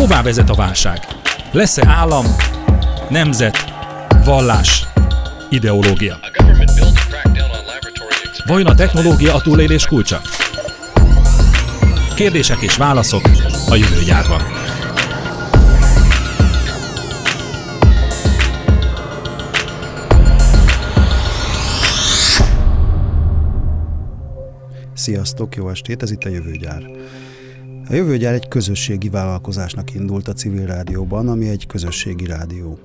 Hová vezet a válság? Lesz-e állam, nemzet, vallás, ideológia? Vajon a technológia a túlélés kulcsa? Kérdések és válaszok a jövő gyárban. Sziasztok, jó estét, ez itt a Jövőgyár. A Jövőgyár egy közösségi vállalkozásnak indult a civil rádióban, ami egy közösségi rádió.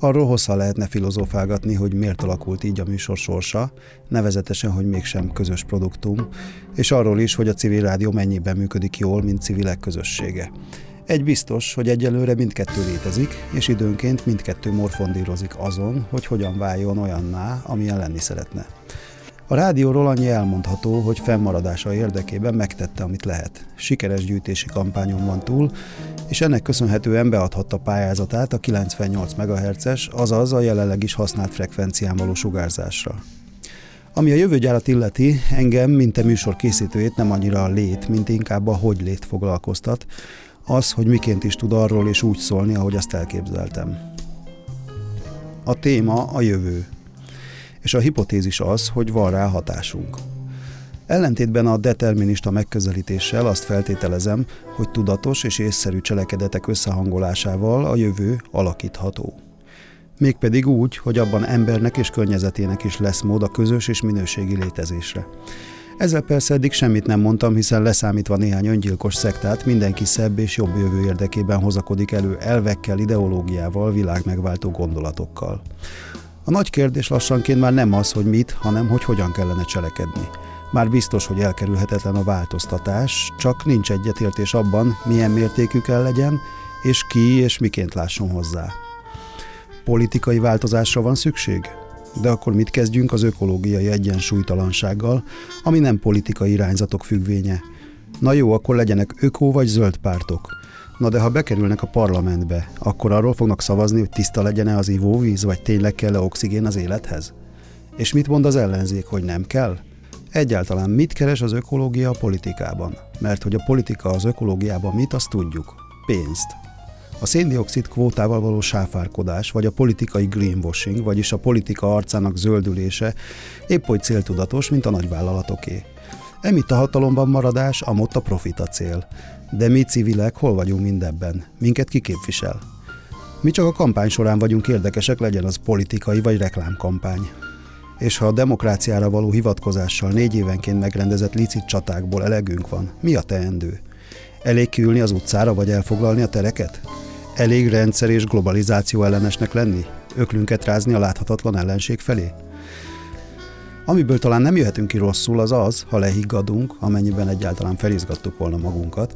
Arról hosszan lehetne filozófálgatni, hogy miért alakult így a műsor sorsa, nevezetesen, hogy mégsem közös produktum, és arról is, hogy a civil rádió mennyiben működik jól, mint civilek közössége. Egy biztos, hogy egyelőre mindkettő létezik, és időnként mindkettő morfondírozik azon, hogy hogyan váljon olyanná, amilyen lenni szeretne. A rádióról annyi elmondható, hogy fennmaradása érdekében megtette, amit lehet. Sikeres gyűjtési kampányon van túl, és ennek köszönhetően beadhatta pályázatát a 98 MHz-es, azaz a jelenleg is használt frekvencián való sugárzásra. Ami a jövőgyárat illeti, engem, mint a műsor készítőjét nem annyira a lét, mint inkább a hogy lét foglalkoztat, az, hogy miként is tud arról és úgy szólni, ahogy azt elképzeltem. A téma a jövő, és a hipotézis az, hogy van rá hatásunk. Ellentétben a determinista megközelítéssel azt feltételezem, hogy tudatos és észszerű cselekedetek összehangolásával a jövő alakítható. Mégpedig úgy, hogy abban embernek és környezetének is lesz mód a közös és minőségi létezésre. Ezzel persze eddig semmit nem mondtam, hiszen leszámítva néhány öngyilkos szektát, mindenki szebb és jobb jövő érdekében hozakodik elő elvekkel, ideológiával, világmegváltó gondolatokkal. A nagy kérdés lassanként már nem az, hogy mit, hanem hogy hogyan kellene cselekedni. Már biztos, hogy elkerülhetetlen a változtatás, csak nincs egyetértés abban, milyen mértékű kell legyen, és ki és miként lásson hozzá. Politikai változásra van szükség? De akkor mit kezdjünk az ökológiai egyensúlytalansággal, ami nem politikai irányzatok függvénye? Na jó, akkor legyenek ökó vagy zöld pártok – Na de ha bekerülnek a parlamentbe, akkor arról fognak szavazni, hogy tiszta legyen-e az ivóvíz, vagy tényleg kell-e oxigén az élethez? És mit mond az ellenzék, hogy nem kell? Egyáltalán mit keres az ökológia a politikában? Mert hogy a politika az ökológiában mit, azt tudjuk. Pénzt. A széndiokszid kvótával való sáfárkodás, vagy a politikai greenwashing, vagyis a politika arcának zöldülése épp oly céltudatos, mint a nagyvállalatoké. Emitt a hatalomban maradás, amott a profit a cél. De mi civilek hol vagyunk mindebben? Minket ki képvisel? Mi csak a kampány során vagyunk érdekesek, legyen az politikai vagy reklámkampány. És ha a demokráciára való hivatkozással négy évenként megrendezett licit csatákból elegünk van, mi a teendő? Elég kiülni az utcára vagy elfoglalni a tereket? Elég rendszer és globalizáció ellenesnek lenni? Öklünket rázni a láthatatlan ellenség felé? Amiből talán nem jöhetünk ki rosszul, az az, ha lehiggadunk, amennyiben egyáltalán felizgattuk volna magunkat,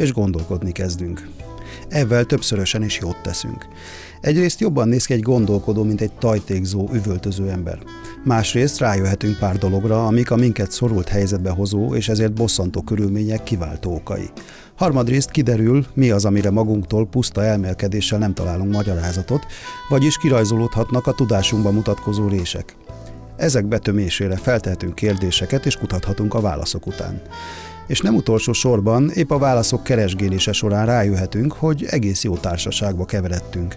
és gondolkodni kezdünk. Ezzel többszörösen is jót teszünk. Egyrészt jobban néz ki egy gondolkodó, mint egy tajtékzó, üvöltöző ember. Másrészt rájöhetünk pár dologra, amik a minket szorult helyzetbe hozó és ezért bosszantó körülmények kiváltó okai. Harmadrészt kiderül, mi az, amire magunktól puszta elmélkedéssel nem találunk magyarázatot, vagyis kirajzolódhatnak a tudásunkban mutatkozó rések. Ezek betömésére feltehetünk kérdéseket és kutathatunk a válaszok után. És nem utolsó sorban épp a válaszok keresgélése során rájöhetünk, hogy egész jó társaságba keveredtünk.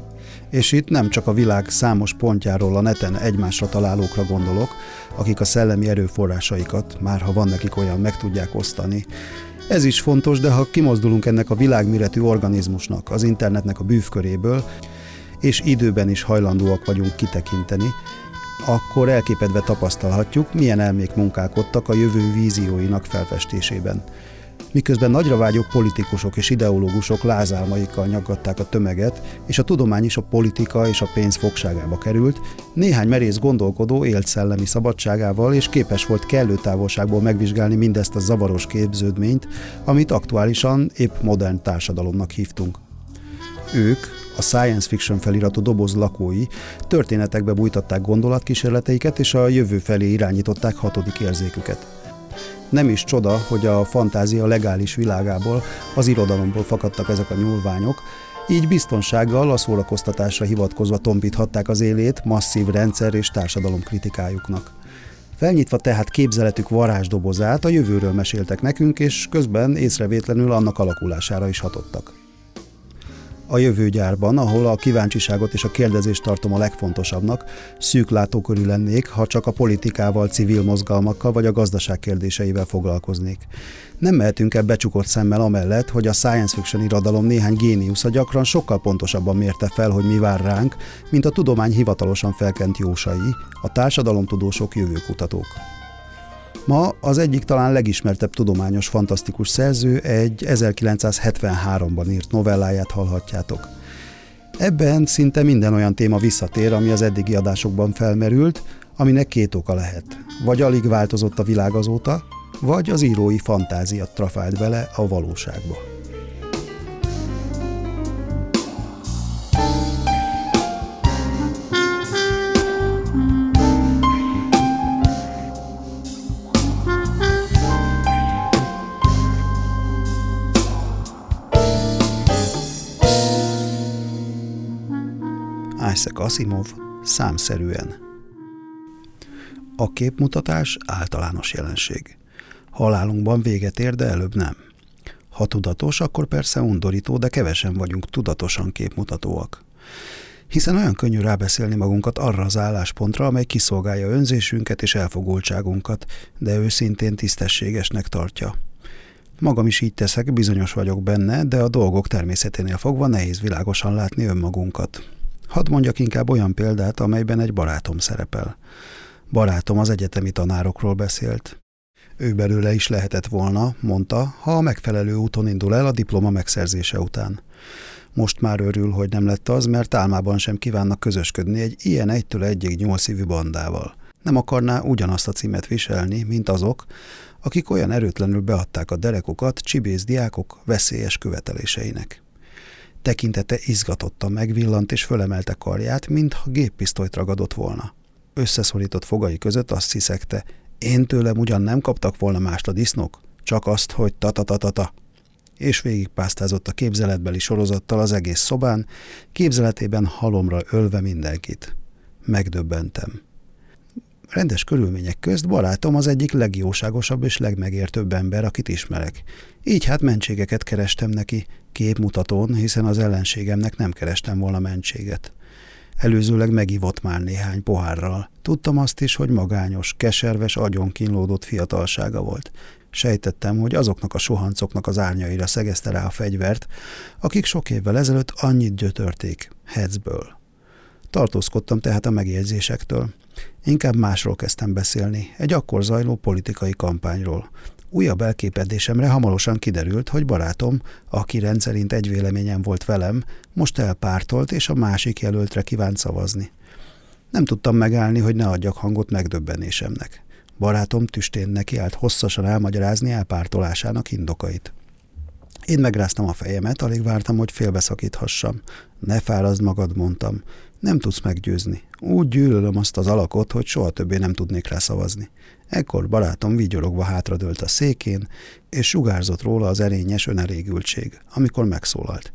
És itt nem csak a világ számos pontjáról a neten egymásra találókra gondolok, akik a szellemi erőforrásaikat, már ha van nekik olyan, meg tudják osztani. Ez is fontos, de ha kimozdulunk ennek a világméretű organizmusnak, az internetnek a bűvköréből, és időben is hajlandóak vagyunk kitekinteni, akkor elképedve tapasztalhatjuk, milyen elmék munkálkodtak a jövő vízióinak felfestésében. Miközben nagyra vágyó politikusok és ideológusok lázálmaikkal nyaggatták a tömeget, és a tudomány is a politika és a pénz fogságába került, néhány merész gondolkodó élt szellemi szabadságával, és képes volt kellő távolságból megvizsgálni mindezt a zavaros képződményt, amit aktuálisan épp modern társadalomnak hívtunk. Ők, a science fiction feliratú doboz lakói történetekbe bújtatták gondolatkísérleteiket, és a jövő felé irányították hatodik érzéküket. Nem is csoda, hogy a fantázia legális világából, az irodalomból fakadtak ezek a nyúlványok, így biztonsággal a szórakoztatásra hivatkozva tompíthatták az élét masszív rendszer és társadalom kritikájuknak. Felnyitva tehát képzeletük varázsdobozát, a jövőről meséltek nekünk, és közben észrevétlenül annak alakulására is hatottak. A jövőgyárban, ahol a kíváncsiságot és a kérdezést tartom a legfontosabbnak, szűk látókörű lennék, ha csak a politikával, civil mozgalmakkal vagy a gazdaság kérdéseivel foglalkoznék. Nem mehetünk ebbe becsukott szemmel amellett, hogy a science fiction irodalom néhány géniusza gyakran sokkal pontosabban mérte fel, hogy mi vár ránk, mint a tudomány hivatalosan felkent jósai, a társadalomtudósok, jövőkutatók. Ma az egyik talán legismertebb tudományos fantasztikus szerző egy 1973-ban írt novelláját hallhatjátok. Ebben szinte minden olyan téma visszatér, ami az eddigi adásokban felmerült, aminek két oka lehet. Vagy alig változott a világ azóta, vagy az írói fantázia trafált bele a valóságba. Isaac Asimov számszerűen. A képmutatás általános jelenség. Halálunkban véget ér, de előbb nem. Ha tudatos, akkor persze undorító, de kevesen vagyunk tudatosan képmutatóak. Hiszen olyan könnyű rábeszélni magunkat arra az álláspontra, amely kiszolgálja önzésünket és elfogultságunkat, de őszintén tisztességesnek tartja. Magam is így teszek, bizonyos vagyok benne, de a dolgok természeténél fogva nehéz világosan látni önmagunkat. Hadd mondjak inkább olyan példát, amelyben egy barátom szerepel. Barátom az egyetemi tanárokról beszélt. Ő belőle is lehetett volna, mondta, ha a megfelelő úton indul el a diploma megszerzése után. Most már örül, hogy nem lett az, mert álmában sem kívánnak közösködni egy ilyen egytől egyig nyolcszívű bandával. Nem akarná ugyanazt a címet viselni, mint azok, akik olyan erőtlenül beadták a derekokat csibész diákok veszélyes követeléseinek. Tekintete izgatottan megvillant és fölemelte karját, mintha géppisztolyt ragadott volna. Összeszorított fogai között azt hiszekte, én tőlem ugyan nem kaptak volna mást a disznók, csak azt, hogy ta-ta-ta-ta-ta. És végigpásztázott a képzeletbeli sorozattal az egész szobán, képzeletében halomra ölve mindenkit. Megdöbbentem. Rendes körülmények közt barátom az egyik legjóságosabb és legmegértőbb ember, akit ismerek. Így hát mentségeket kerestem neki, képmutatón, hiszen az ellenségemnek nem kerestem volna mentséget. Előzőleg megivott már néhány pohárral. Tudtam azt is, hogy magányos, keserves, agyon kínlódott fiatalsága volt. Sejtettem, hogy azoknak a sohancoknak az árnyaira szegezte rá a fegyvert, akik sok évvel ezelőtt annyit gyötörték, Hetzből. Tartózkodtam tehát a megjegyzésektől. Inkább másról kezdtem beszélni, egy akkor zajló politikai kampányról. Újabb elképedésemre hamarosan kiderült, hogy barátom, aki rendszerint egy véleményen volt velem, most elpártolt és a másik jelöltre kívánt szavazni. Nem tudtam megállni, hogy ne adjak hangot megdöbbenésemnek. Barátom tüstén nekiállt hosszasan elmagyarázni elpártolásának indokait. Én megráztam a fejemet, alig vártam, hogy félbeszakíthassam. Ne fárazd magad, mondtam. Nem tudsz meggyőzni. Úgy gyűlölöm azt az alakot, hogy soha többé nem tudnék rá szavazni. Ekkor barátom vigyorogva hátradőlt a székén, és sugárzott róla az erényes önelégültség, amikor megszólalt.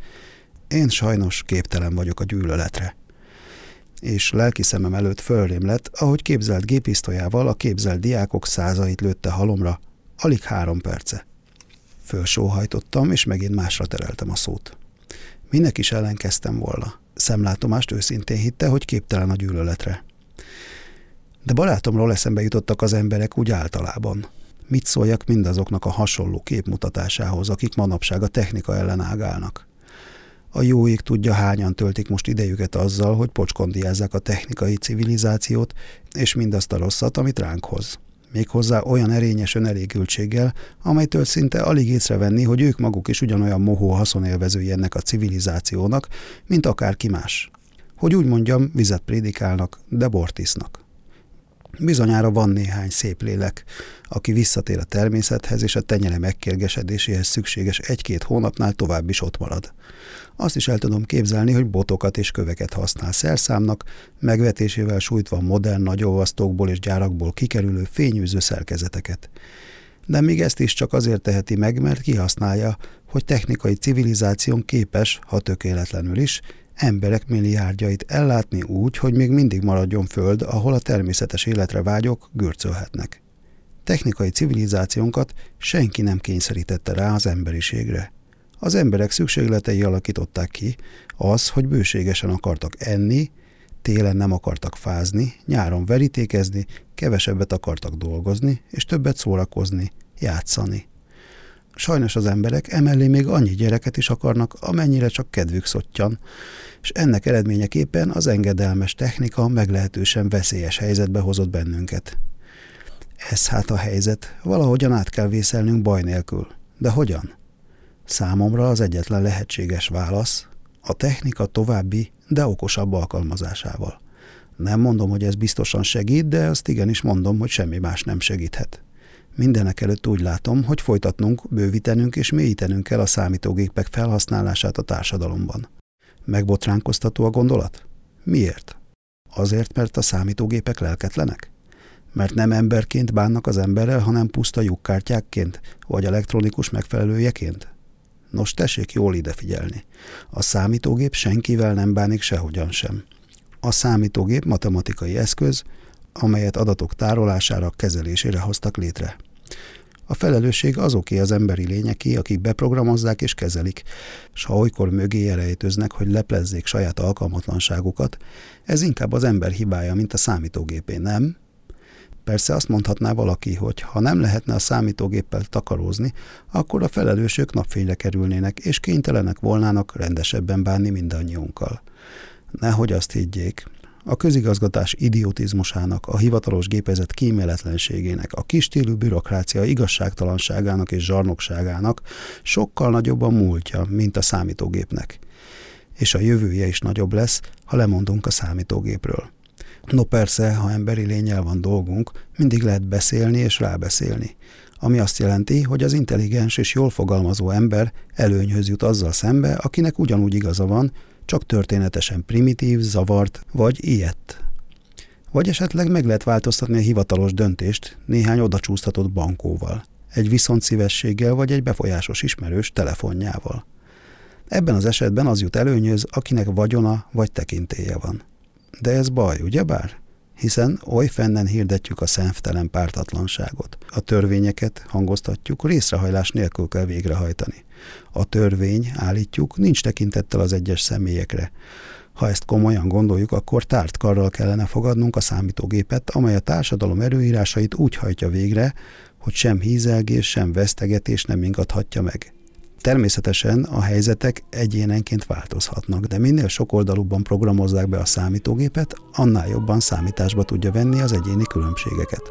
Én sajnos képtelen vagyok a gyűlöletre. És lelki szemem előtt fölrém lett, ahogy képzelt gépisztolyával a képzelt diákok százait lőtte halomra, alig három perce. Fölsóhajtottam, és megint másra tereltem a szót. Minek is ellenkeztem volna. Szemlátomást őszintén hitte, hogy képtelen a gyűlöletre. De barátomról eszembe jutottak az emberek úgy általában. Mit szóljak mindazoknak a hasonló képmutatásához, akik manapság a technika ellen ágálnak? A jó ég tudja, hányan töltik most idejüket azzal, hogy pocskondiázzák a technikai civilizációt, és mindazt a rosszat, amit ránk hoz. Méghozzá olyan erényes önelégültséggel, amelytől szinte alig észrevenni, hogy ők maguk is ugyanolyan mohó haszonélvezői ennek a civilizációnak, mint akárki más. Hogy úgy mondjam, vizet prédikálnak, de bort isznak. Bizonyára van néhány szép lélek, aki visszatér a természethez, és a tenyere megkérgesedéséhez szükséges egy-két hónapnál tovább is ott marad. Azt is el tudom képzelni, hogy botokat és köveket használ szerszámnak, megvetésével sújtva modern nagyolvasztókból és gyárakból kikerülő fényűző szerkezeteket. De még ezt is csak azért teheti meg, mert kihasználja, hogy technikai civilizáción képes, ha tökéletlenül is, emberek milliárdjait ellátni úgy, hogy még mindig maradjon föld, ahol a természetes életre vágyok gürcölhetnek. Technikai civilizációnkat senki nem kényszerítette rá az emberiségre. Az emberek szükségletei alakították ki az, hogy bőségesen akartak enni, télen nem akartak fázni, nyáron verítékezni, kevesebbet akartak dolgozni, és többet szórakozni, játszani. Sajnos az emberek emellé még annyi gyereket is akarnak, amennyire csak kedvük szottyan, és ennek eredményeképpen az engedelmes technika meglehetősen veszélyes helyzetbe hozott bennünket. Ez hát a helyzet, valahogyan át kell vészelnünk baj nélkül. De hogyan? Számomra az egyetlen lehetséges válasz a technika további, de okosabb alkalmazásával. Nem mondom, hogy ez biztosan segít, de azt igenis mondom, hogy semmi más nem segíthet. Mindenek előtt úgy látom, hogy folytatnunk, bővítenünk és mélyítenünk kell a számítógépek felhasználását a társadalomban. Megbotránkoztató a gondolat? Miért? Azért, mert a számítógépek lelketlenek? Mert nem emberként bánnak az emberrel, hanem puszta lyukkártyákként, vagy elektronikus megfelelőjeként? Nos, tessék jól ide figyelni. A számítógép senkivel nem bánik sehogyan sem. A számítógép matematikai eszköz, amelyet adatok tárolására, kezelésére hoztak létre. A felelősség azoké az emberi lényeké, akik beprogramozzák és kezelik, s ha olykor mögé rejtőznek, hogy leplezzék saját alkalmatlanságukat, ez inkább az ember hibája, mint a számítógépé, nem? Persze azt mondhatná valaki, hogy ha nem lehetne a számítógéppel takarózni, akkor a felelősök napfényre kerülnének, és kénytelenek volnának rendesebben bánni mindannyiunkkal. Nehogy azt higgyék, a közigazgatás idiotizmusának, a hivatalos gépezet kíméletlenségének, a kistílű bürokrácia igazságtalanságának és zsarnokságának sokkal nagyobb a múltja, mint a számítógépnek. És a jövője is nagyobb lesz, ha lemondunk a számítógépről. No persze, ha emberi lényel van dolgunk, mindig lehet beszélni és rábeszélni. Ami azt jelenti, hogy az intelligens és jól fogalmazó ember előnyhöz jut azzal szembe, akinek ugyanúgy igaza van, csak történetesen primitív, zavart vagy ilyet. Vagy esetleg meg lehet változtatni a hivatalos döntést néhány odacsúsztatott bankóval, egy viszont szívességgel vagy egy befolyásos ismerős telefonjával. Ebben az esetben az jut előnyöz, akinek vagyona vagy tekintélye van. De ez baj, ugyebár? Hiszen oly fennen hirdetjük a szemtelen pártatlanságot. A törvényeket hangoztatjuk, részrehajlás nélkül kell végrehajtani. A törvény, állítjuk, nincs tekintettel az egyes személyekre. Ha ezt komolyan gondoljuk, akkor tárt karral kellene fogadnunk a számítógépet, amely a társadalom erőírásait úgy hajtja végre, hogy sem hízelgés, sem vesztegetés nem ingathatja meg. Természetesen a helyzetek egyénenként változhatnak, de minél sokoldalúbban programozzák be a számítógépet, annál jobban számításba tudja venni az egyéni különbségeket.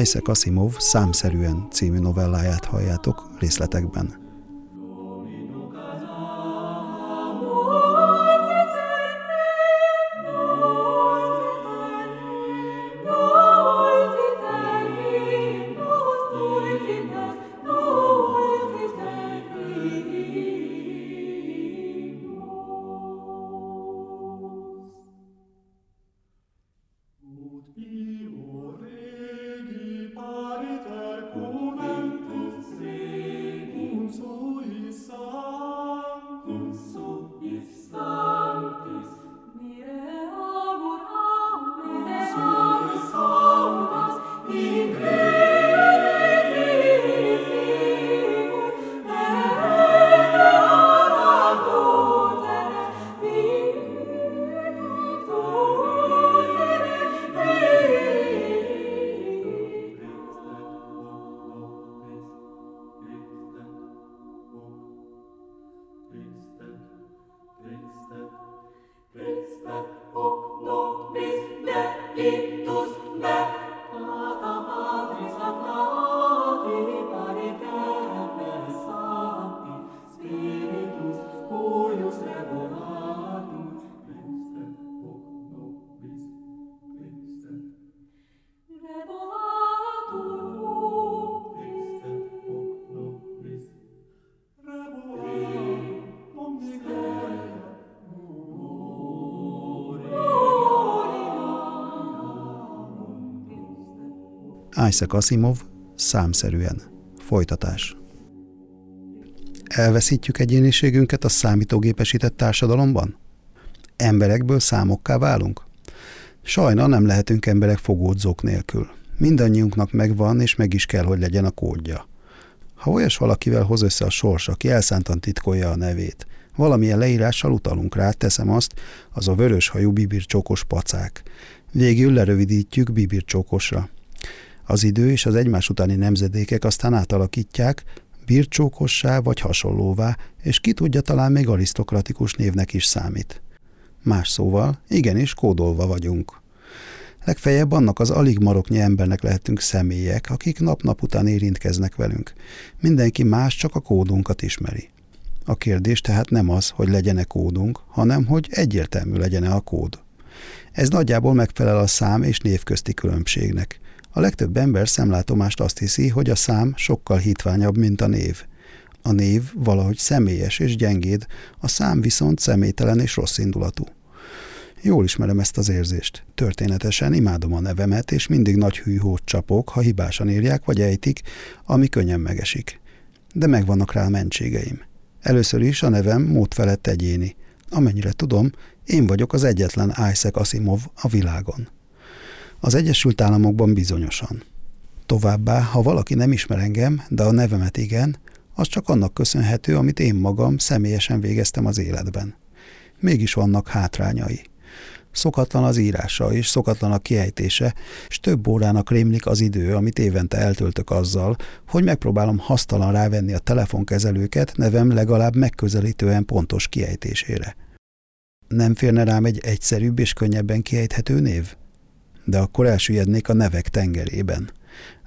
Isaac Asimov számszerűen című novelláját halljátok részletekben. Isaac Asimov, számszerűen. Folytatás. Elveszítjük egyéniségünket a számítógépesített társadalomban? Emberekből számokká válunk? Sajna nem lehetünk emberek fogódzók nélkül. Mindannyiunknak megvan, és meg is kell, hogy legyen a kódja. Ha olyas valakivel hoz össze a sors, aki elszántan titkolja a nevét, valamilyen leírással utalunk rá, teszem azt, az a vörös hajú bibircsókos pacák. Végül lerövidítjük bibircsókosra. Az idő és az egymás utáni nemzedékek aztán átalakítják, bircsókossá vagy hasonlóvá, és ki tudja, talán még arisztokratikus névnek is számít. Más szóval, igenis kódolva vagyunk. Legfeljebb annak az alig maroknyi embernek lehetünk személyek, akik nap-nap után érintkeznek velünk. Mindenki más csak a kódunkat ismeri. A kérdés tehát nem az, hogy legyen-e kódunk, hanem hogy egyértelmű legyen-e a kód. Ez nagyjából megfelel a szám és név közti különbségnek. A legtöbb ember szemlátomást azt hiszi, hogy a szám sokkal hitványabb, mint a név. A név valahogy személyes és gyengéd, a szám viszont személytelen és rossz indulatú. Jól ismerem ezt az érzést. Történetesen imádom a nevemet, és mindig nagy hűhót csapok, ha hibásan írják vagy ejtik, ami könnyen megesik. De megvannak rá mentségeim. Először is a nevem mód felett egyéni. Amennyire tudom, én vagyok az egyetlen Isaac Asimov a világon. Az Egyesült Államokban bizonyosan. Továbbá, ha valaki nem ismer engem, de a nevemet igen, az csak annak köszönhető, amit én magam személyesen végeztem az életben. Mégis vannak hátrányai. Szokatlan az írása és szokatlan a kiejtése, és több órának rémlik az idő, amit évente eltöltök azzal, hogy megpróbálom hasztalan rávenni a telefonkezelőket nevem legalább megközelítően pontos kiejtésére. Nem férne rám egy egyszerűbb és könnyebben kiejthető név? De akkor elsüllyednék a nevek tengerében.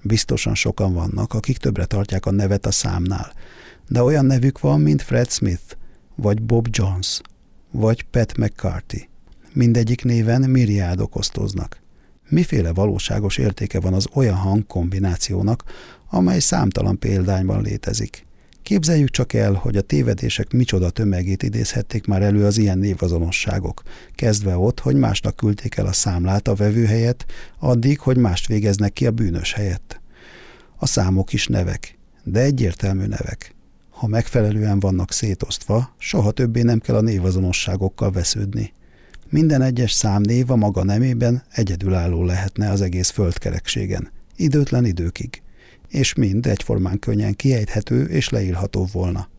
Biztosan sokan vannak, akik többre tartják a nevet a számnál, de olyan nevük van, mint Fred Smith, vagy Bob Jones, vagy Pat McCarthy mindegyik néven miriádok osztoznak. Miféle valóságos értéke van az olyan hangkombinációnak, amely számtalan példányban létezik? Képzeljük csak el, hogy a tévedések micsoda tömegét idézhették már elő az ilyen névazonosságok, kezdve ott, hogy másnak küldték el a számlát a vevő helyett, addig, hogy mást végeznek ki a bűnös helyett. A számok is nevek, de egyértelmű nevek. Ha megfelelően vannak szétosztva, soha többé nem kell a névazonosságokkal vesződni. Minden egyes számnév a maga nemében egyedülálló lehetne az egész földkerekségen, időtlen időkig, és mind egyformán könnyen kiejthető és leírható volna.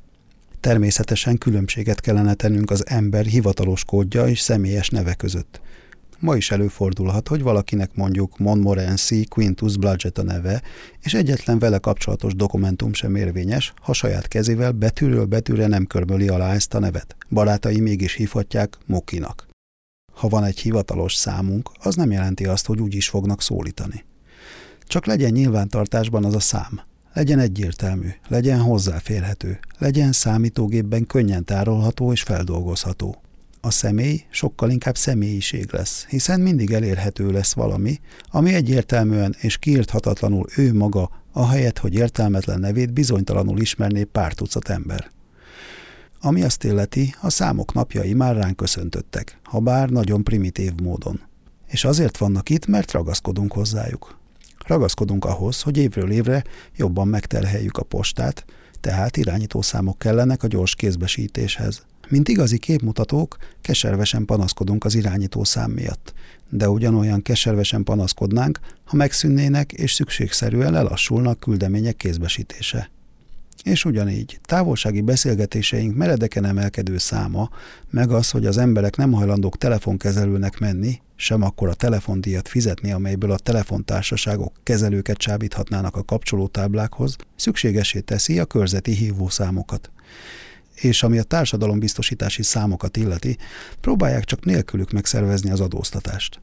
Természetesen különbséget kellene tennünk az ember hivatalos kódja és személyes neve között. Ma is előfordulhat, hogy valakinek mondjuk Montmorency Quintus Bludget a neve, és egyetlen vele kapcsolatos dokumentum sem érvényes, ha saját kezével betűről betűre nem körmöli alá ezt a nevet. Barátai mégis hívhatják Mokinak. Ha van egy hivatalos számunk, az nem jelenti azt, hogy úgy is fognak szólítani. Csak legyen nyilvántartásban az a szám. Legyen egyértelmű, legyen hozzáférhető, legyen számítógépben könnyen tárolható és feldolgozható. A személy sokkal inkább személyiség lesz, hiszen mindig elérhető lesz valami, ami egyértelműen és kiírthatatlanul ő maga, ahelyett, hogy értelmetlen nevét bizonytalanul ismerné pár tucat ember. Ami azt illeti, a számok napjai már ránk köszöntöttek, ha bár nagyon primitív módon. És azért vannak itt, mert ragaszkodunk hozzájuk. Ragaszkodunk ahhoz, hogy évről évre jobban megterheljük a postát, tehát irányítószámok kellenek a gyors kézbesítéshez. Mint igazi képmutatók, keservesen panaszkodunk az irányítószám miatt, de ugyanolyan keservesen panaszkodnánk, ha megszűnnének és szükségszerűen lelassulnak küldemények kézbesítése. És ugyanígy, távolsági beszélgetéseink meredeken emelkedő száma, meg az, hogy az emberek nem hajlandók telefonkezelőnek menni, sem akkor a telefondíjat fizetni, amelyből a telefontársaságok kezelőket csábíthatnának a kapcsolótáblákhoz, szükségesé teszi a körzeti hívószámokat. És ami a társadalombiztosítási számokat illeti, próbálják csak nélkülük megszervezni az adóztatást.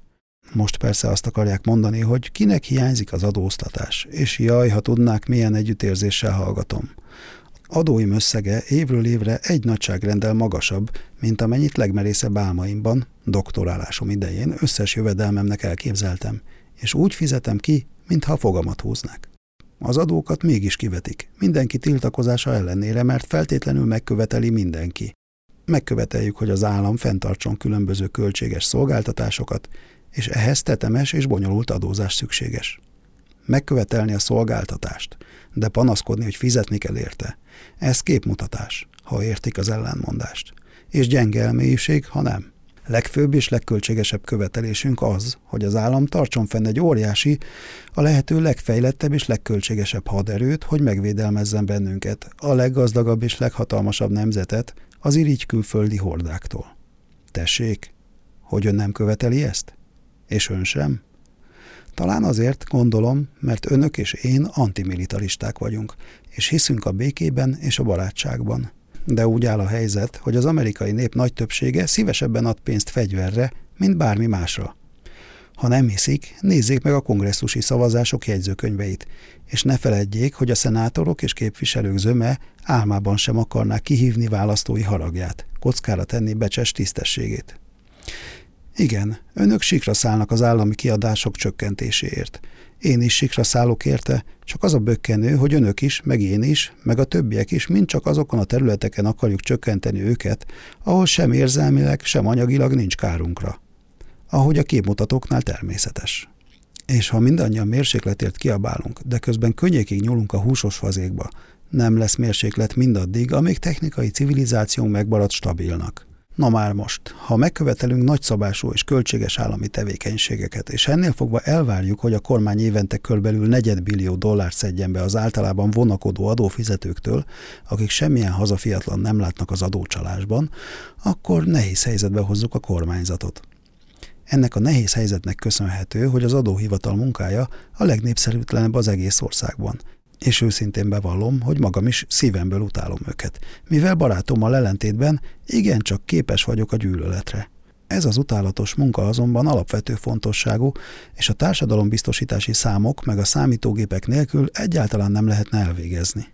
Most persze azt akarják mondani, hogy kinek hiányzik az adóztatás, és jaj, ha tudnák, milyen együttérzéssel hallgatom. Adóim összege évről évre egy nagyságrendel magasabb, mint amennyit legmerészebb álmaimban, doktorálásom idején összes jövedelmemnek elképzeltem, és úgy fizetem ki, mintha fogamat húznák. Az adókat mégis kivetik, mindenki tiltakozása ellenére, mert feltétlenül megköveteli mindenki. Megköveteljük, hogy az állam fenntartson különböző költséges szolgáltatásokat, és ehhez tetemes és bonyolult adózás szükséges. Megkövetelni a szolgáltatást, de panaszkodni, hogy fizetni kell érte. Ez képmutatás, ha értik az ellenmondást. És gyenge elmélyiség, ha nem. Legfőbb és legköltségesebb követelésünk az, hogy az állam tartson fenn egy óriási, a lehető legfejlettebb és legköltségesebb haderőt, hogy megvédelmezzen bennünket, a leggazdagabb és leghatalmasabb nemzetet az irigy külföldi hordáktól. Tessék, hogy ön nem követeli ezt? És ön sem? Talán azért gondolom, mert önök és én antimilitaristák vagyunk, és hiszünk a békében és a barátságban. De úgy áll a helyzet, hogy az amerikai nép nagy többsége szívesebben ad pénzt fegyverre, mint bármi másra. Ha nem hiszik, nézzék meg a kongresszusi szavazások jegyzőkönyveit, és ne feledjék, hogy a szenátorok és képviselők zöme álmában sem akarná kihívni választói haragját, kockára tenni becses tisztességét. Igen, önök sikra szállnak az állami kiadások csökkentéséért. Én is sikra szállok érte, csak az a bökkenő, hogy önök is, meg én is, meg a többiek is mind csak azokon a területeken akarjuk csökkenteni őket, ahol sem érzelmileg, sem anyagilag nincs kárunkra. Ahogy a képmutatóknál természetes. És ha mindannyian mérsékletért kiabálunk, de közben könnyékig nyúlunk a húsos fazékba, nem lesz mérséklet mindaddig, amíg technikai civilizációnk megmarad stabilnak. Na már most, ha megkövetelünk nagyszabású és költséges állami tevékenységeket, és ennél fogva elvárjuk, hogy a kormány évente körbelül negyedbillió dollárt szedjen be az általában vonakodó adófizetőktől, akik semmilyen hazafiatlan nem látnak az adócsalásban, akkor nehéz helyzetbe hozzuk a kormányzatot. Ennek a nehéz helyzetnek köszönhető, hogy az adóhivatal munkája a legnépszerűtlenebb az egész országban, és őszintén bevallom, hogy magam is szívemből utálom őket, mivel barátommal ellentétben igencsak képes vagyok a gyűlöletre. Ez az utálatos munka azonban alapvető fontosságú, és a társadalombiztosítási számok meg a számítógépek nélkül egyáltalán nem lehetne elvégezni.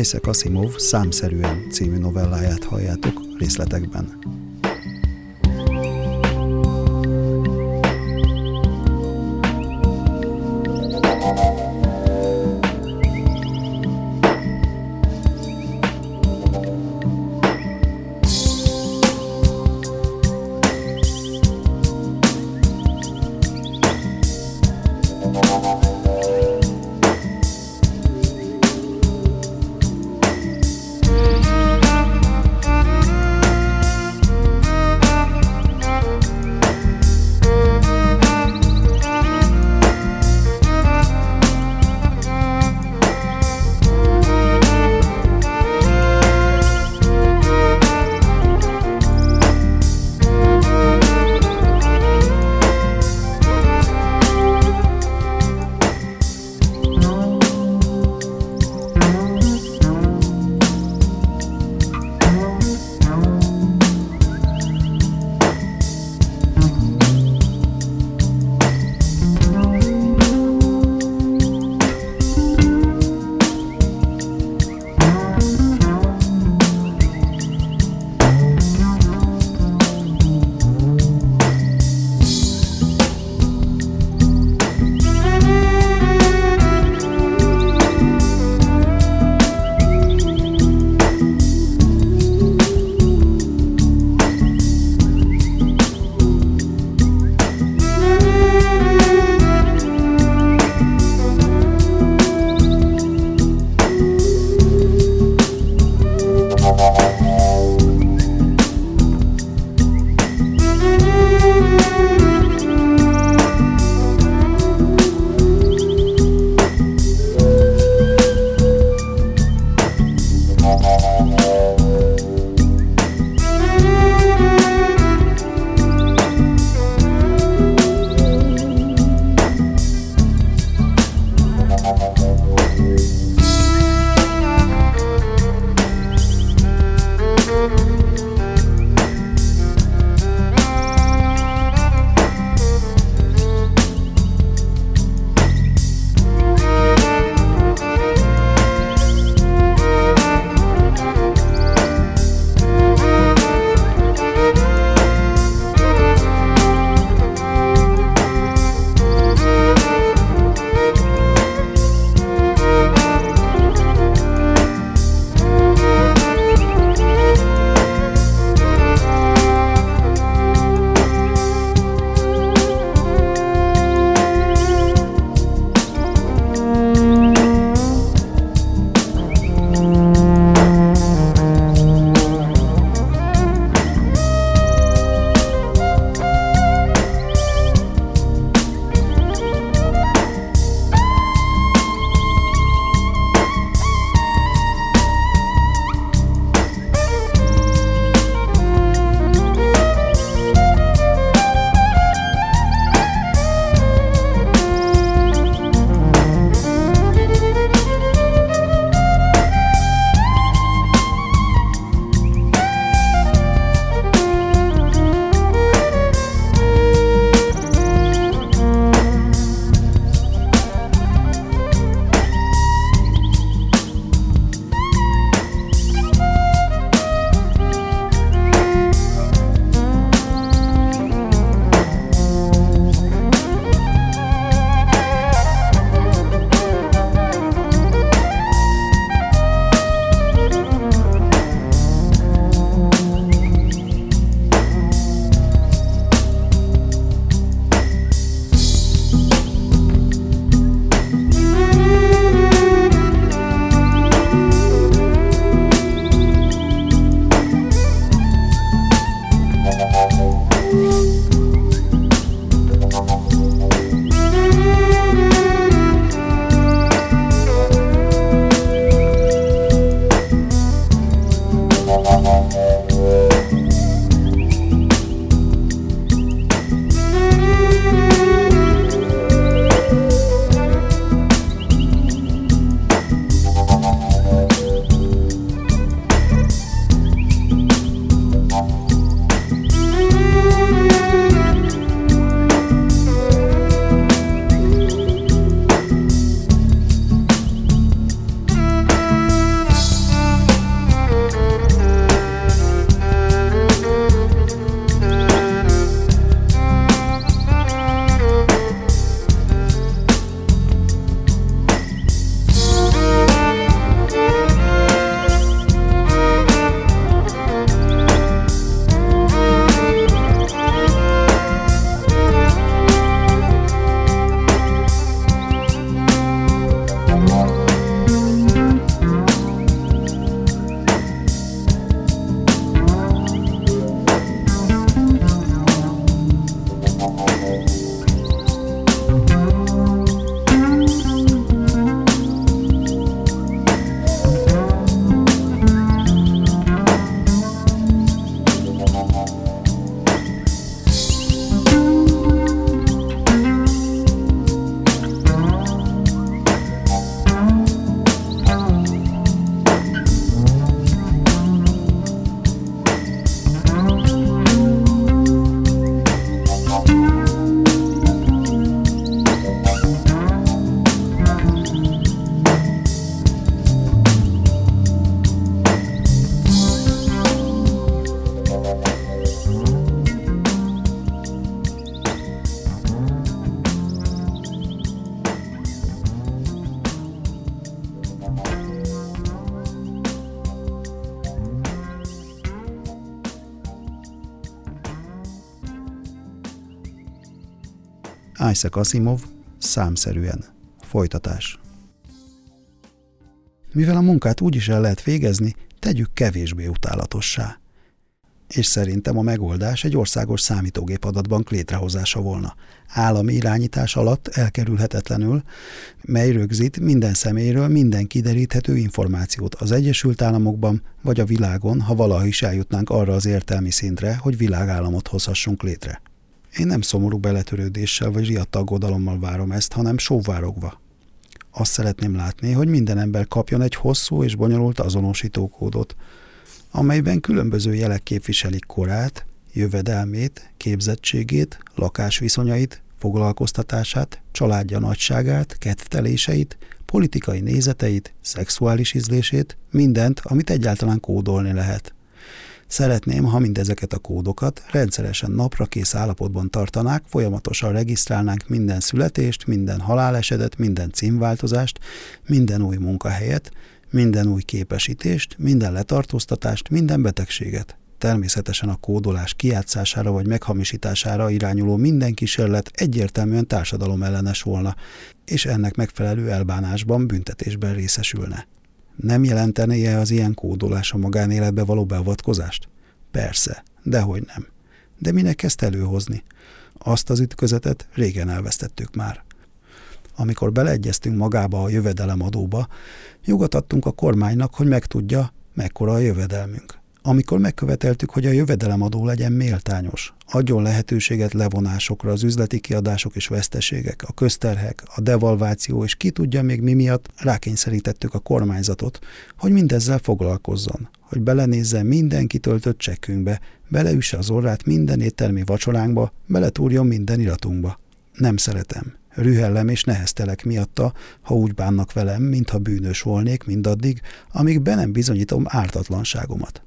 Isaac Asimov számszerűen című novelláját halljátok részletekben. Isaac Asimov, számszerűen. Folytatás. Mivel a munkát úgy is el lehet végezni, tegyük kevésbé utálatossá. És szerintem a megoldás egy országos számítógép adatbank létrehozása volna. Állami irányítás alatt elkerülhetetlenül, mely rögzít minden személyről minden kideríthető információt az Egyesült Államokban vagy a világon, ha valaha is eljutnánk arra az értelmi szintre, hogy világállamot hozhassunk létre. Én nem szomorú beletörődéssel vagy riadt aggodalommal várom ezt, hanem sóvárogva. Azt szeretném látni, hogy minden ember kapjon egy hosszú és bonyolult azonosítókódot, amelyben különböző jelek képviselik korát, jövedelmét, képzettségét, lakásviszonyait, foglalkoztatását, családja nagyságát, ketteléseit, politikai nézeteit, szexuális ízlését, mindent, amit egyáltalán kódolni lehet. Szeretném, ha mindezeket a kódokat rendszeresen napra kész állapotban tartanák, folyamatosan regisztrálnánk minden születést, minden halálesetet, minden címváltozást, minden új munkahelyet, minden új képesítést, minden letartóztatást, minden betegséget. Természetesen a kódolás kijátszására vagy meghamisítására irányuló minden kísérlet egyértelműen társadalomellenes volna, és ennek megfelelő elbánásban, büntetésben részesülne. Nem jelentené-e az ilyen kódolás a magánéletbe való beavatkozást? Persze, dehogy nem. De minek ezt előhozni? Azt az ütközetet régen elvesztettük már. Amikor beleegyeztünk magába a jövedelemadóba, jogot adtunk a kormánynak, hogy megtudja, mekkora a jövedelmünk amikor megköveteltük, hogy a jövedelemadó legyen méltányos, adjon lehetőséget levonásokra az üzleti kiadások és veszteségek, a közterhek, a devalváció és ki tudja még mi miatt rákényszerítettük a kormányzatot, hogy mindezzel foglalkozzon, hogy belenézzen minden kitöltött csekkünkbe, beleüsse az orrát minden éttermi vacsoránkba, beletúrjon minden iratunkba. Nem szeretem. Rühellem és neheztelek miatta, ha úgy bánnak velem, mintha bűnös volnék mindaddig, amíg be nem bizonyítom ártatlanságomat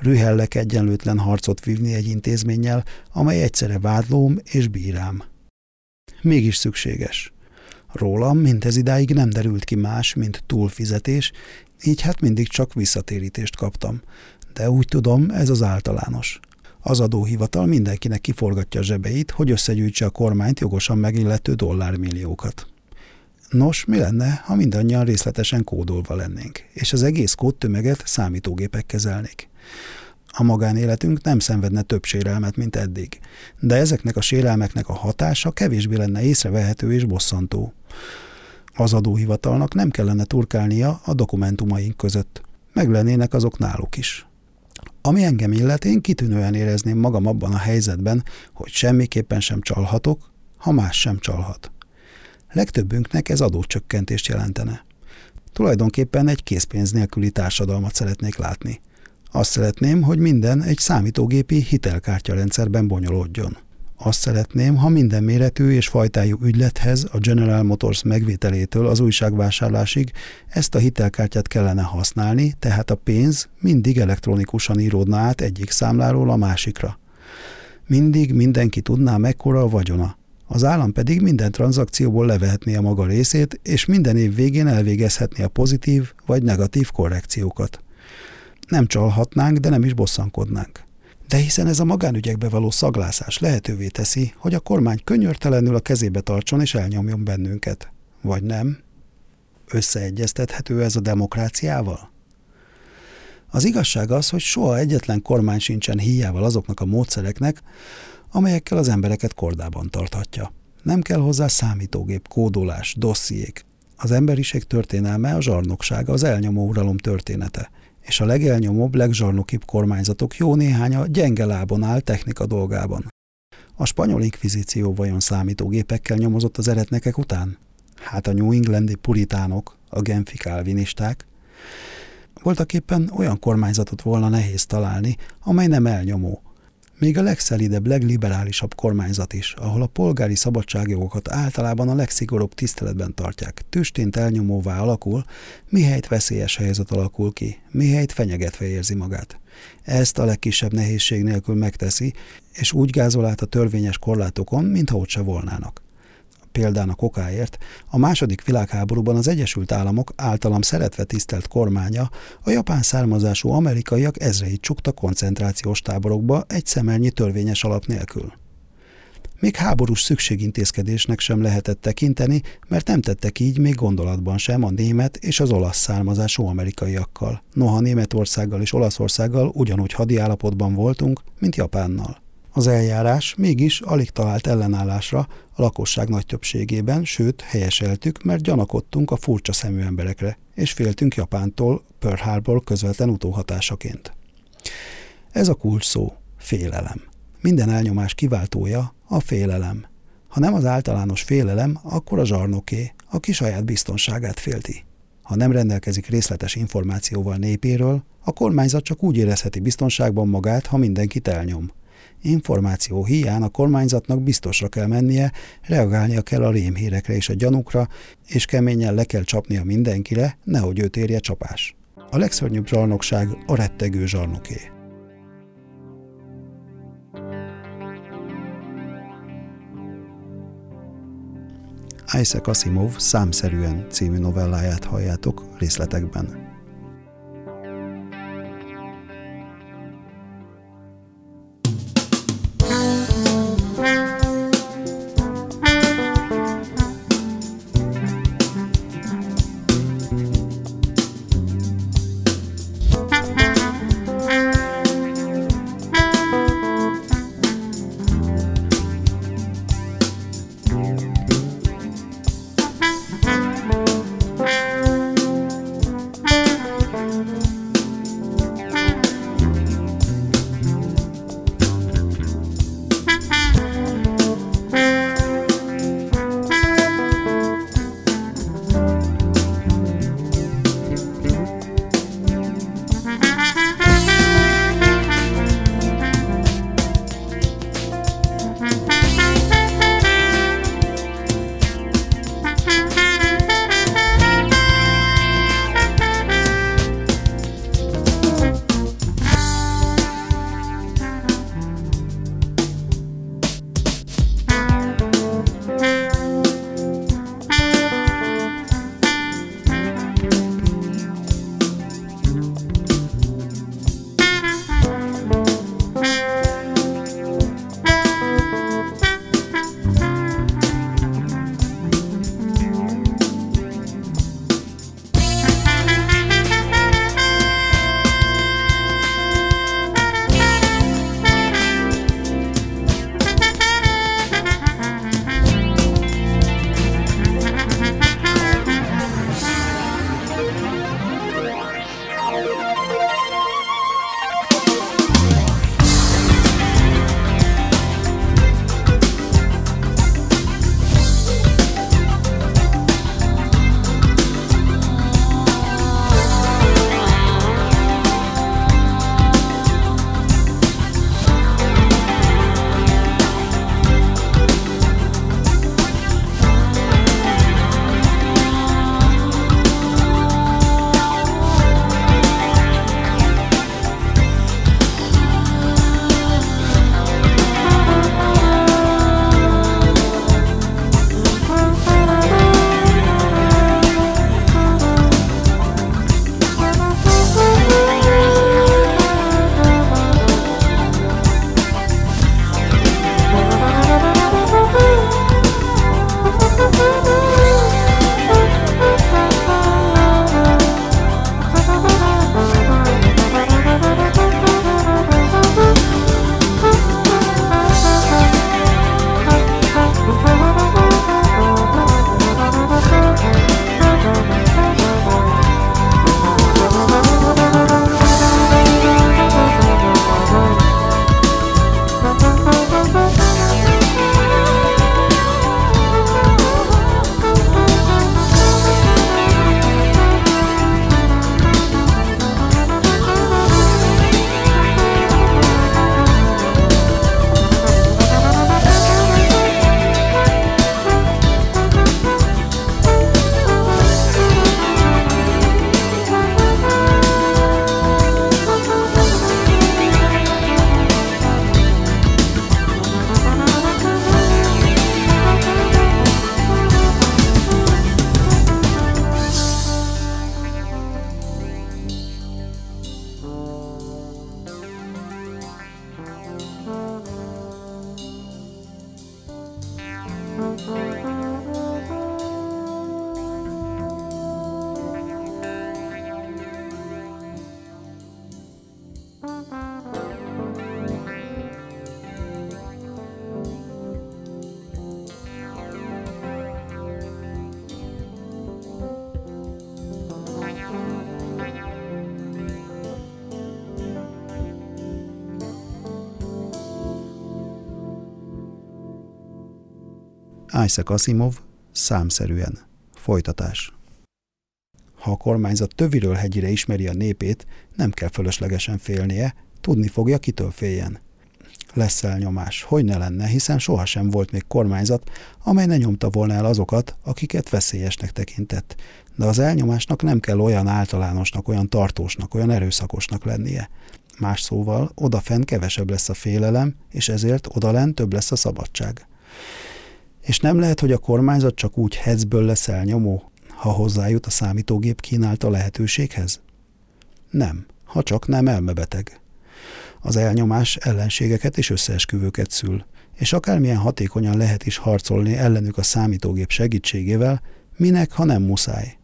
rühellek egyenlőtlen harcot vívni egy intézménnyel, amely egyszerre vádlóm és bírám. Mégis szükséges. Rólam mindez idáig nem derült ki más, mint túlfizetés, így hát mindig csak visszatérítést kaptam. De úgy tudom, ez az általános. Az adóhivatal mindenkinek kiforgatja a zsebeit, hogy összegyűjtse a kormányt jogosan megillető dollármilliókat. Nos, mi lenne, ha mindannyian részletesen kódolva lennénk, és az egész kódtömeget számítógépek kezelnék? A magánéletünk nem szenvedne több sérelmet, mint eddig, de ezeknek a sérelmeknek a hatása kevésbé lenne észrevehető és bosszantó. Az adóhivatalnak nem kellene turkálnia a dokumentumaink között. Meg lennének azok náluk is. Ami engem illet, én kitűnően érezném magam abban a helyzetben, hogy semmiképpen sem csalhatok, ha más sem csalhat. Legtöbbünknek ez adócsökkentést jelentene. Tulajdonképpen egy készpénz nélküli társadalmat szeretnék látni. Azt szeretném, hogy minden egy számítógépi hitelkártyarendszerben bonyolódjon. Azt szeretném, ha minden méretű és fajtájú ügylethez a General Motors megvételétől az újságvásárlásig ezt a hitelkártyát kellene használni, tehát a pénz mindig elektronikusan íródna át egyik számláról a másikra. Mindig mindenki tudná, mekkora a vagyona. Az állam pedig minden tranzakcióból levehetné a maga részét, és minden év végén elvégezhetné a pozitív vagy negatív korrekciókat nem csalhatnánk, de nem is bosszankodnánk. De hiszen ez a magánügyekbe való szaglászás lehetővé teszi, hogy a kormány könyörtelenül a kezébe tartson és elnyomjon bennünket. Vagy nem? Összeegyeztethető ez a demokráciával? Az igazság az, hogy soha egyetlen kormány sincsen híjával azoknak a módszereknek, amelyekkel az embereket kordában tarthatja. Nem kell hozzá számítógép, kódolás, dossziék. Az emberiség történelme a zsarnoksága, az elnyomó uralom története és a legelnyomóbb, legzsarnokibb kormányzatok jó néhánya gyenge lábon áll technika dolgában. A spanyol inkvizíció vajon számítógépekkel nyomozott az eretnekek után? Hát a New Englandi puritánok, a genfi kálvinisták? Voltak éppen olyan kormányzatot volna nehéz találni, amely nem elnyomó, még a legszelidebb, legliberálisabb kormányzat is, ahol a polgári szabadságjogokat általában a legszigorúbb tiszteletben tartják, tüstént elnyomóvá alakul, mihelyt veszélyes helyzet alakul ki, mihelyt fenyegetve érzi magát. Ezt a legkisebb nehézség nélkül megteszi, és úgy gázol át a törvényes korlátokon, mintha ott se volnának példának okáért, a második világháborúban az Egyesült Államok általam szeretve tisztelt kormánya a japán származású amerikaiak ezreit csukta koncentrációs táborokba egy szemelnyi törvényes alap nélkül. még háborús szükségintézkedésnek sem lehetett tekinteni, mert nem tettek így még gondolatban sem a német és az olasz származású amerikaiakkal. Noha Németországgal és Olaszországgal ugyanúgy hadi állapotban voltunk, mint Japánnal. Az eljárás mégis alig talált ellenállásra a lakosság nagy többségében, sőt, helyeseltük, mert gyanakodtunk a furcsa szemű emberekre, és féltünk Japántól Pearl Harbor közvetlen utóhatásaként. Ez a kulcs szó, félelem. Minden elnyomás kiváltója a félelem. Ha nem az általános félelem, akkor a zsarnoké, aki saját biztonságát félti. Ha nem rendelkezik részletes információval népéről, a kormányzat csak úgy érezheti biztonságban magát, ha mindenkit elnyom. Információ hiány a kormányzatnak biztosra kell mennie, reagálnia kell a rémhírekre és a gyanukra, és keményen le kell csapnia mindenkire, nehogy őt érje csapás. A legszörnyűbb zsarnokság a rettegő zsarnoké. Isaac Asimov Számszerűen című novelláját halljátok részletekben. Isaac Asimov, számszerűen. Folytatás. Ha a kormányzat töviről hegyire ismeri a népét, nem kell fölöslegesen félnie, tudni fogja, kitől féljen. Lesz elnyomás, hogy ne lenne, hiszen sohasem volt még kormányzat, amely ne nyomta volna el azokat, akiket veszélyesnek tekintett. De az elnyomásnak nem kell olyan általánosnak, olyan tartósnak, olyan erőszakosnak lennie. Más szóval, odafent kevesebb lesz a félelem, és ezért odalent több lesz a szabadság. És nem lehet, hogy a kormányzat csak úgy hezből lesz elnyomó, ha hozzájut a számítógép kínálta lehetőséghez? Nem, ha csak nem elmebeteg. Az elnyomás ellenségeket és összeesküvőket szül, és akármilyen hatékonyan lehet is harcolni ellenük a számítógép segítségével, minek, ha nem muszáj.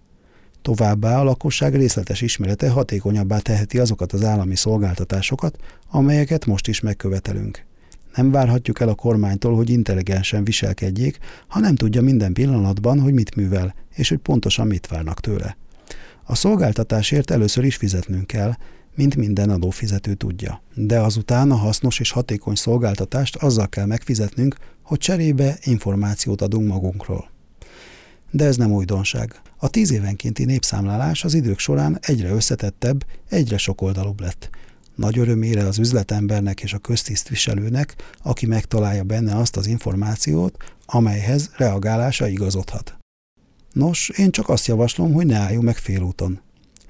Továbbá a lakosság részletes ismerete hatékonyabbá teheti azokat az állami szolgáltatásokat, amelyeket most is megkövetelünk. Nem várhatjuk el a kormánytól, hogy intelligensen viselkedjék, ha nem tudja minden pillanatban, hogy mit művel, és hogy pontosan mit várnak tőle. A szolgáltatásért először is fizetnünk kell, mint minden adófizető tudja. De azután a hasznos és hatékony szolgáltatást azzal kell megfizetnünk, hogy cserébe információt adunk magunkról. De ez nem újdonság. A tíz évenkénti népszámlálás az idők során egyre összetettebb, egyre sokoldalúbb lett. Nagy örömére az üzletembernek és a köztisztviselőnek, aki megtalálja benne azt az információt, amelyhez reagálása igazodhat. Nos, én csak azt javaslom, hogy ne álljunk meg félúton.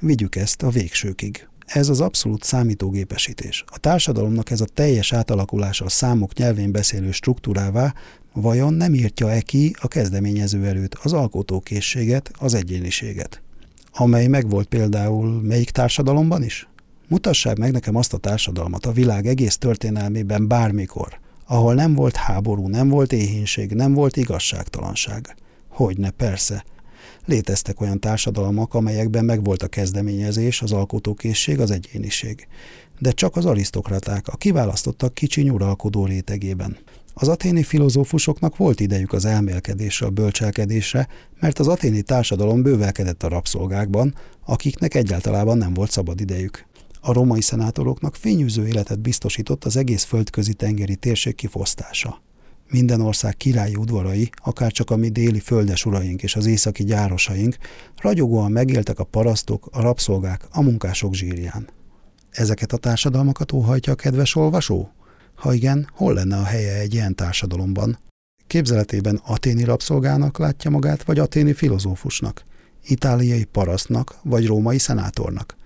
Vigyük ezt a végsőkig. Ez az abszolút számítógépesítés. A társadalomnak ez a teljes átalakulása a számok nyelvén beszélő struktúrává vajon nem írtja-e ki a kezdeményező előtt az alkotókészséget, az egyéniséget? Amely megvolt például melyik társadalomban is? Mutassák meg nekem azt a társadalmat a világ egész történelmében bármikor, ahol nem volt háború, nem volt éhínség, nem volt igazságtalanság. Hogyne, persze. Léteztek olyan társadalmak, amelyekben megvolt a kezdeményezés, az alkotókészség, az egyéniség. De csak az arisztokraták, a kiválasztottak kicsi nyuralkodó rétegében. Az aténi filozófusoknak volt idejük az elmélkedésre, a bölcselkedésre, mert az aténi társadalom bővelkedett a rabszolgákban, akiknek egyáltalában nem volt szabad idejük. A római szenátoroknak fényűző életet biztosított az egész földközi tengeri térség kifosztása. Minden ország királyi udvarai, akár csak a mi déli földes uraink és az északi gyárosaink, ragyogóan megéltek a parasztok, a rabszolgák, a munkások zsírján. Ezeket a társadalmakat óhajtja a kedves olvasó? Ha igen, hol lenne a helye egy ilyen társadalomban? Képzeletében aténi rabszolgának látja magát, vagy aténi filozófusnak? Itáliai parasztnak, vagy római szenátornak?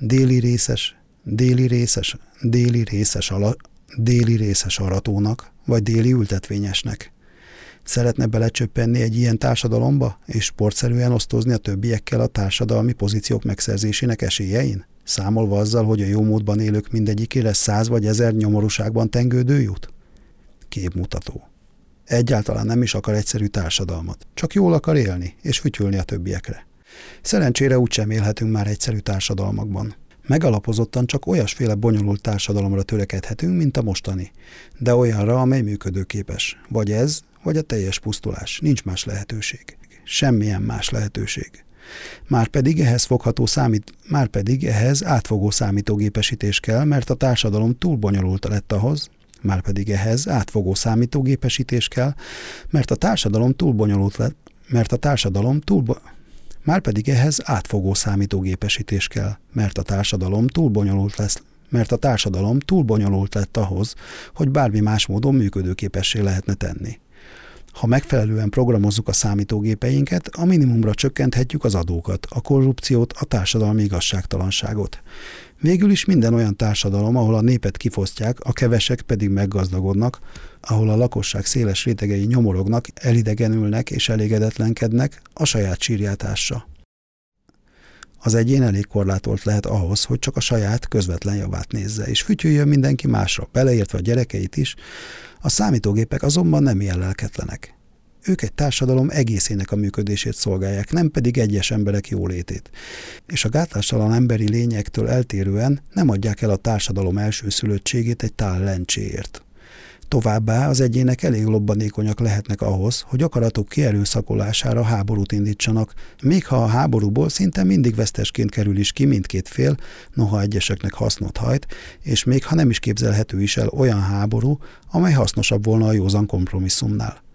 Déli részes, déli részes, déli részes, ala, déli részes aratónak, vagy déli ültetvényesnek? Szeretne belecsöppenni egy ilyen társadalomba, és sportszerűen osztozni a többiekkel a társadalmi pozíciók megszerzésének esélyein? Számolva azzal, hogy a jó módban élők mindegyikére száz vagy ezer nyomorúságban tengődő jut? Képmutató. Egyáltalán nem is akar egyszerű társadalmat, csak jól akar élni és fütyülni a többiekre. Szerencsére úgy sem élhetünk már egyszerű társadalmakban. Megalapozottan csak olyasféle bonyolult társadalomra törekedhetünk, mint a mostani, de olyanra, amely működőképes. Vagy ez, vagy a teljes pusztulás. Nincs más lehetőség. Semmilyen más lehetőség. Márpedig ehhez fogható számít, márpedig ehhez átfogó számítógépesítés kell, mert a társadalom túl bonyolult lett ahhoz, márpedig ehhez átfogó számítógépesítés kell, mert a társadalom túl bonyolult lett, mert a társadalom túl, Márpedig ehhez átfogó számítógépesítés kell, mert a társadalom túl bonyolult lesz, mert a társadalom túl bonyolult lett ahhoz, hogy bármi más módon működőképessé lehetne tenni. Ha megfelelően programozzuk a számítógépeinket, a minimumra csökkenthetjük az adókat, a korrupciót, a társadalmi igazságtalanságot. Végül is minden olyan társadalom, ahol a népet kifosztják, a kevesek pedig meggazdagodnak, ahol a lakosság széles rétegei nyomorognak, elidegenülnek és elégedetlenkednek, a saját sírját ássa. Az egyén elég korlátolt lehet ahhoz, hogy csak a saját közvetlen javát nézze, és fütyüljön mindenki másra, beleértve a gyerekeit is, a számítógépek azonban nem ilyen lelketlenek. Ők egy társadalom egészének a működését szolgálják, nem pedig egyes emberek jólétét. És a gátlástalan emberi lényektől eltérően nem adják el a társadalom elsőszülöttségét egy tál lencséért. Továbbá az egyének elég lobbanékonyak lehetnek ahhoz, hogy akaratok kierőszakolására háborút indítsanak, még ha a háborúból szinte mindig vesztesként kerül is ki mindkét fél, noha egyeseknek hasznot hajt, és még ha nem is képzelhető is el olyan háború, amely hasznosabb volna a józan kompromisszumnál.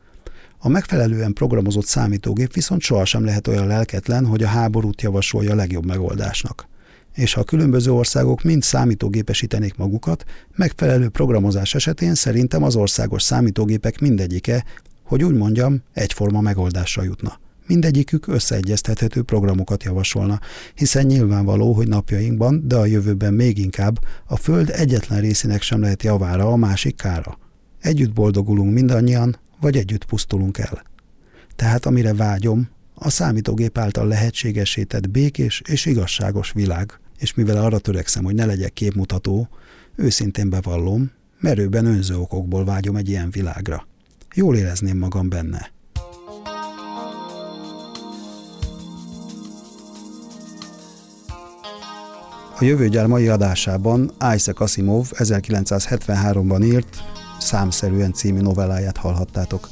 A megfelelően programozott számítógép viszont sohasem lehet olyan lelketlen, hogy a háborút javasolja a legjobb megoldásnak. És ha a különböző országok mind számítógépesítenék magukat, megfelelő programozás esetén szerintem az országos számítógépek mindegyike, hogy úgy mondjam, egyforma megoldásra jutna. Mindegyikük összeegyeztethető programokat javasolna, hiszen nyilvánvaló, hogy napjainkban, de a jövőben még inkább a Föld egyetlen részének sem lehet javára a másik kára. Együtt boldogulunk mindannyian, vagy együtt pusztulunk el. Tehát amire vágyom, a számítógép által lehetségesített békés és igazságos világ, és mivel arra törekszem, hogy ne legyek képmutató, őszintén bevallom, merőben önző okokból vágyom egy ilyen világra. Jól érezném magam benne. A jövőgyár mai adásában Isaac Asimov 1973-ban írt Számszerűen című novelláját hallhattátok.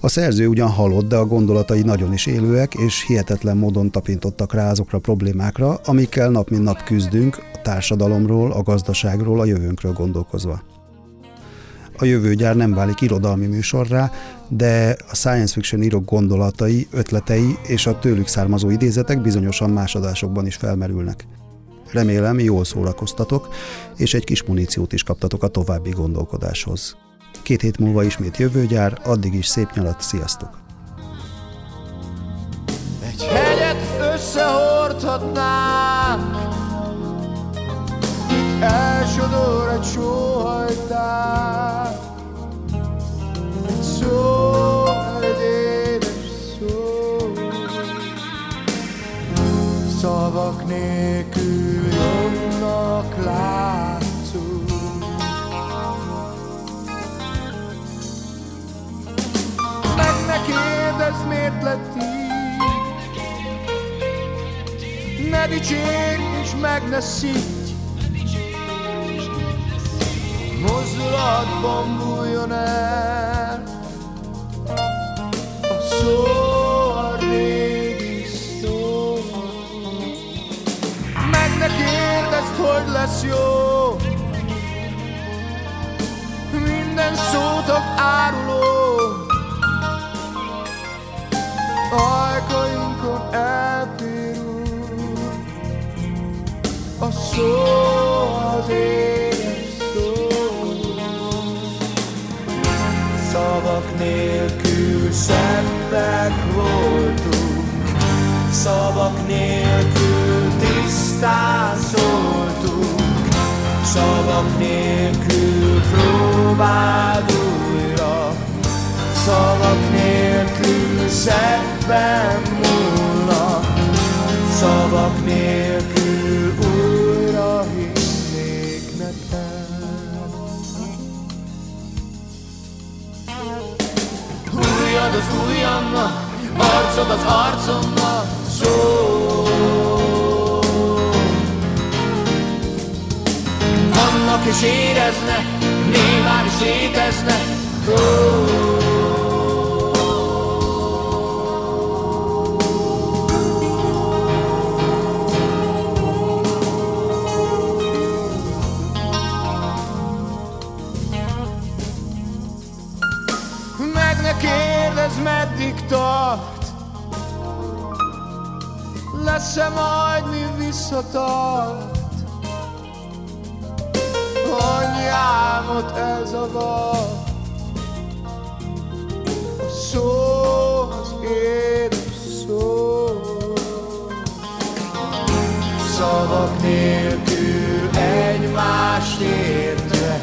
A szerző ugyan halott, de a gondolatai nagyon is élőek, és hihetetlen módon tapintottak rá azokra a problémákra, amikkel nap mint nap küzdünk, a társadalomról, a gazdaságról, a jövőnkről gondolkozva. A jövőgyár nem válik irodalmi műsorrá, de a science fiction írók gondolatai, ötletei és a tőlük származó idézetek bizonyosan másodásokban is felmerülnek. Remélem, jól szórakoztatok, és egy kis muníciót is kaptatok a további gondolkodáshoz. Két hét múlva ismét jövőgyár, addig is szép nyalat, sziasztok! Egy hegyet összehordhatnám Elsodor egy sóhajtás Egy szó, egy édes szó Szavak nélkül kérdezz, miért lett így? Ne dicsérj és meg ne szígy. Mozdulatban bújjon el. A szó Szavak nélkül tisztán szóltunk Szavak nélkül próbáld újra. Szavak nélkül szebben múlnak Szavak nélkül újra hinnék neked. Ujjad az ujjamnak, arcod az arcomnak szól Vannak és éreznek, némán is léteznek Meg ne kérdezz, meddig tart Lesz-e majd, mi visszatart. Annyi álmot elzavar A szó az édes szó. Szavak nélkül egymást értve.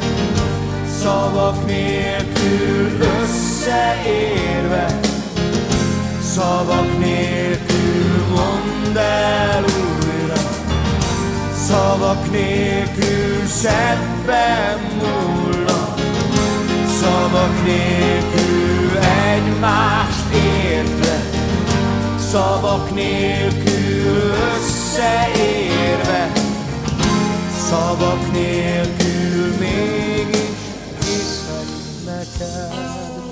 Szavak nélkül összeérve. Szavak mondd el újra. Szavak nélkül szebben múlnak Szavak nélkül egymást értve. Szavak nélkül összeérve. Szavak nélkül mégis hiszek neked